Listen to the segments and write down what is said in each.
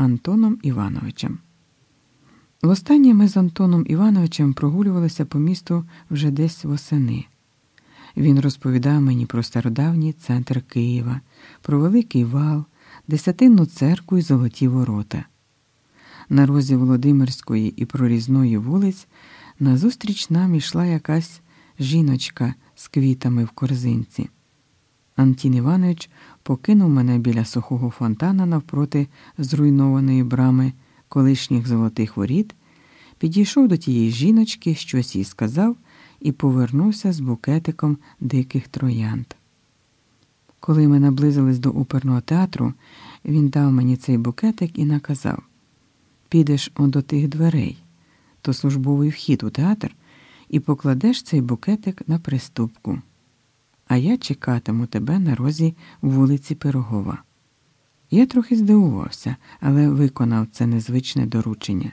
Антоном Івановичем. Востаннє ми з Антоном Івановичем прогулювалися по місту вже десь восени. Він розповідав мені про стародавній центр Києва, про великий вал, десятинну церкву і золоті ворота. На розі Володимирської і прорізної вулиць назустріч нам ішла якась жіночка з квітами в корзинці. Антін Іванович покинув мене біля сухого фонтана навпроти зруйнованої брами колишніх золотих воріт, підійшов до тієї жіночки, щось їй сказав і повернувся з букетиком диких троянд. Коли ми наблизились до оперного театру, він дав мені цей букетик і наказав: Підеш он до тих дверей, то службовий вхід у театр, і покладеш цей букетик на приступку. А я чекатиму тебе на розі вулиці Пирогова. Я трохи здивувався, але виконав це незвичне доручення.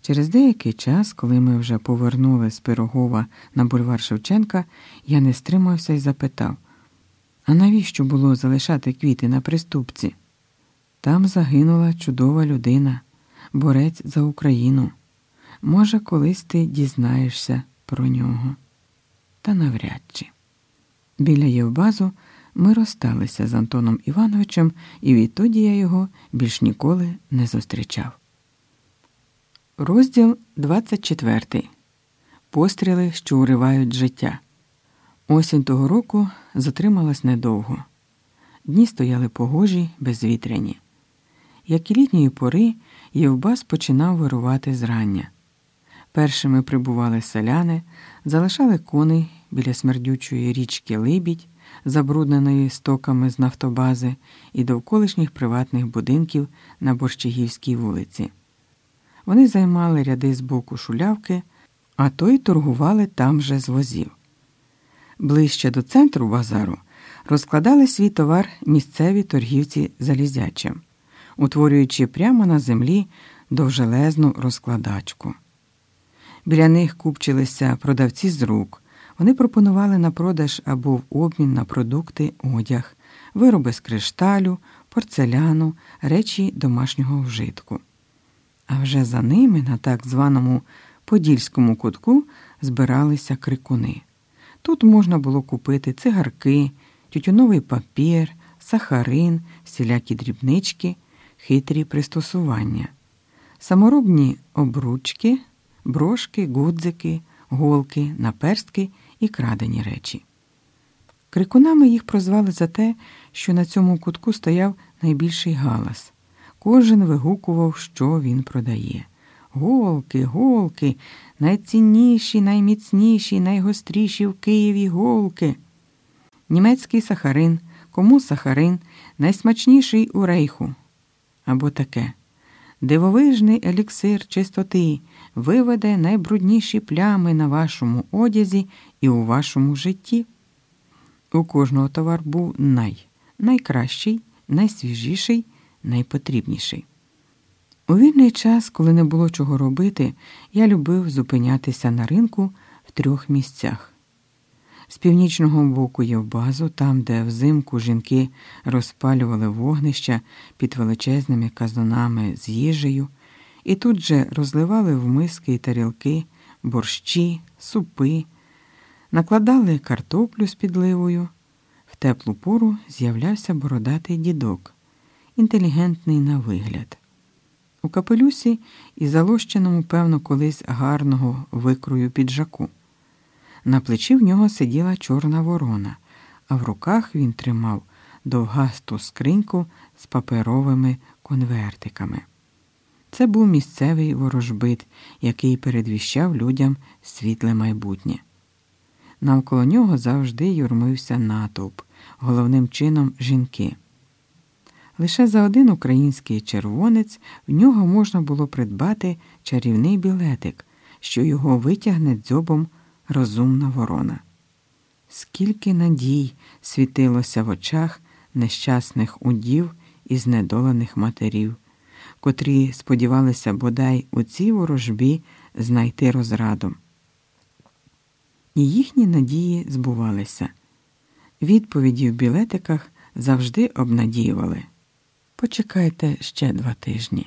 Через деякий час, коли ми вже повернули з Пирогова на бульвар Шевченка, я не стримався і запитав: а навіщо було залишати квіти на приступці? Там загинула чудова людина, борець за Україну. Може, колись ти дізнаєшся про нього. Та навряд чи. Біля Євбазу ми розсталися з Антоном Івановичем, і відтоді я його більш ніколи не зустрічав. Розділ 24. Постріли, що уривають життя. Осінь того року затрималась недовго. Дні стояли погожі, безвітряні. Як і літньої пори, Євбас починав вирувати зрання. Першими прибували селяни, залишали коней біля смердючої річки Либідь, забрудненої стоками з нафтобази і довколишніх приватних будинків на Борщагівській вулиці. Вони займали ряди з боку шулявки, а то й торгували там же з возів. Ближче до центру базару розкладали свій товар місцеві торгівці залізячим, утворюючи прямо на землі довжелезну розкладачку. Біля них купчилися продавці з рук. Вони пропонували на продаж або в обмін на продукти, одяг, вироби з кришталю, порцеляну, речі домашнього вжитку. А вже за ними, на так званому Подільському кутку, збиралися крикуни. Тут можна було купити цигарки, тютюновий папір, сахарин, всілякі дрібнички, хитрі пристосування, саморобні обручки, брошки, гудзики, голки, наперстки і крадені речі. Крикунами їх прозвали за те, що на цьому кутку стояв найбільший галас. Кожен вигукував, що він продає. Голки, голки, найцінніші, найміцніші, найгостріші в Києві голки. Німецький сахарин, кому сахарин, найсмачніший у рейху. Або таке. Дивовижний еліксир чистоти виведе найбрудніші плями на вашому одязі і у вашому житті. У кожного товар був най, найкращий, найсвіжіший, найпотрібніший. У вільний час, коли не було чого робити, я любив зупинятися на ринку в трьох місцях. З північного боку Євбазу, там, де взимку жінки розпалювали вогнища під величезними казанами з їжею, і тут же розливали в миски й тарілки, борщі, супи, накладали картоплю з підливою. В теплу пору з'являвся бородатий дідок, інтелігентний на вигляд. У капелюсі і залощеному, певно, колись гарного викрою піджаку. На плечі в нього сиділа чорна ворона, а в руках він тримав довгасту скриньку з паперовими конвертиками. Це був місцевий ворожбит, який передвіщав людям світле майбутнє. Навколо нього завжди юрмився натовп, головним чином жінки. Лише за один український червонець в нього можна було придбати чарівний білетик, що його витягне дзьобом розумна ворона. Скільки надій світилося в очах нещасних удів і знедолених матерів, котрі сподівалися бодай у цій ворожбі знайти розраду. І їхні надії збувалися. Відповіді в білетиках завжди обнадіювали. Почекайте ще два тижні.